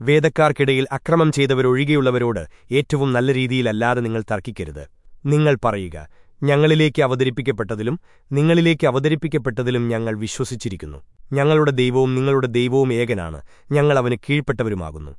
വേദക്കാർക്കിടയിൽ അക്രമം ചെയ്തവരൊഴികെയുള്ളവരോട് ഏറ്റവും നല്ല രീതിയിലല്ലാതെ നിങ്ങൾ തർക്കിക്കരുത്. നിങ്ങൾ പറയുക ഞങ്ങളിലേക്ക് അവതരിപ്പിക്കപ്പെട്ടതിലും നിങ്ങളിലേക്ക് അവതരിപ്പിക്കപ്പെട്ടതിലും ഞങ്ങൾ വിശ്വസിച്ചിരിക്കുന്നു. ഞങ്ങളുടെ ദൈവവും നിങ്ങളുടെ ദൈവവും ഏകനാണ്. ഞങ്ങൾ അവന് കീഴ്പ്പെട്ടവരുമാകുന്നു.